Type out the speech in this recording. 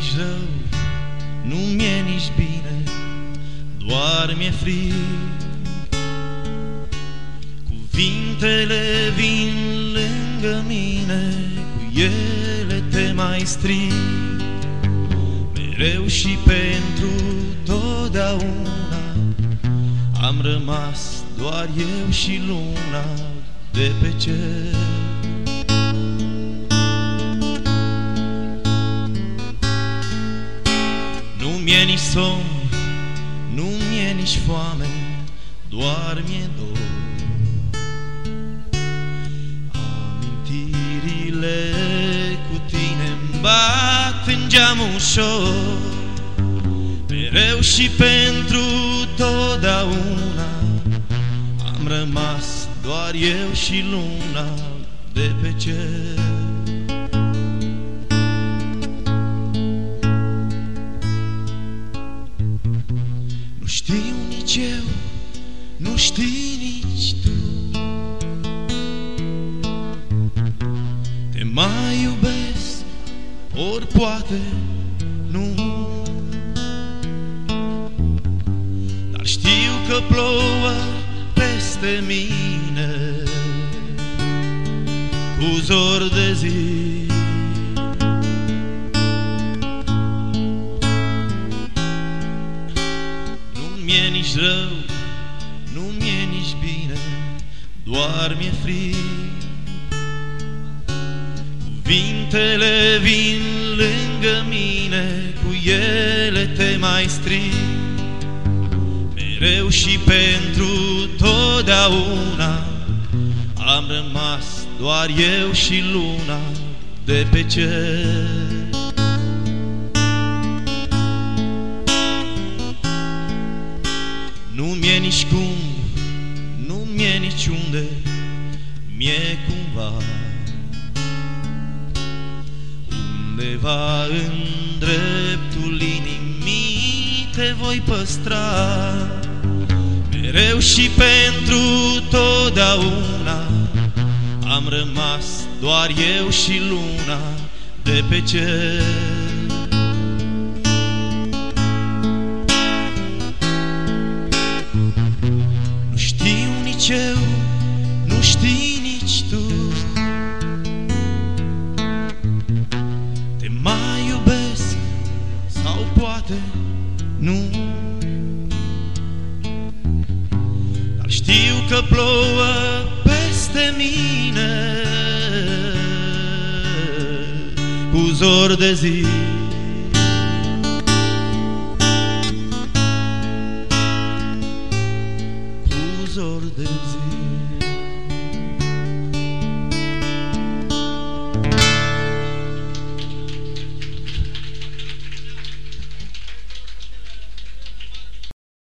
nici rău, nu mi-e nici bine, doar mi-e frig. Cuvintele vin lângă mine, cu ele te mai strig. Mereu și pentru totdeauna am rămas doar eu și luna de pe cer. Mi-e nici somn, nu mi-e nici foame, doar mi-e dor. Amintirile cu tine bat în geam ușor, mereu și pentru totdeauna am rămas doar eu și luna de pe cer. Știu nici eu, nu știi nici tu. Te mai iubesc, ori poate nu. Dar știu că plouă peste mine Cu zor de zi mi-e nici rău, nu mi-e nici bine, doar mi-e frig. Cuvintele vin lângă mine, cu ele te mai strig. Mereu și pentru totdeauna am rămas doar eu și luna de pe cer. Nici cum, nu mi-e nici unde, mi-e cumva. Undeva în dreptul inimii te voi păstra Mereu și pentru totdeauna. Am rămas doar eu și luna de pe cer eu, nu știi nici tu. Te mai iubesc sau poate nu. Dar știu că plouă peste mine. Cu zor de zi cu zor de zi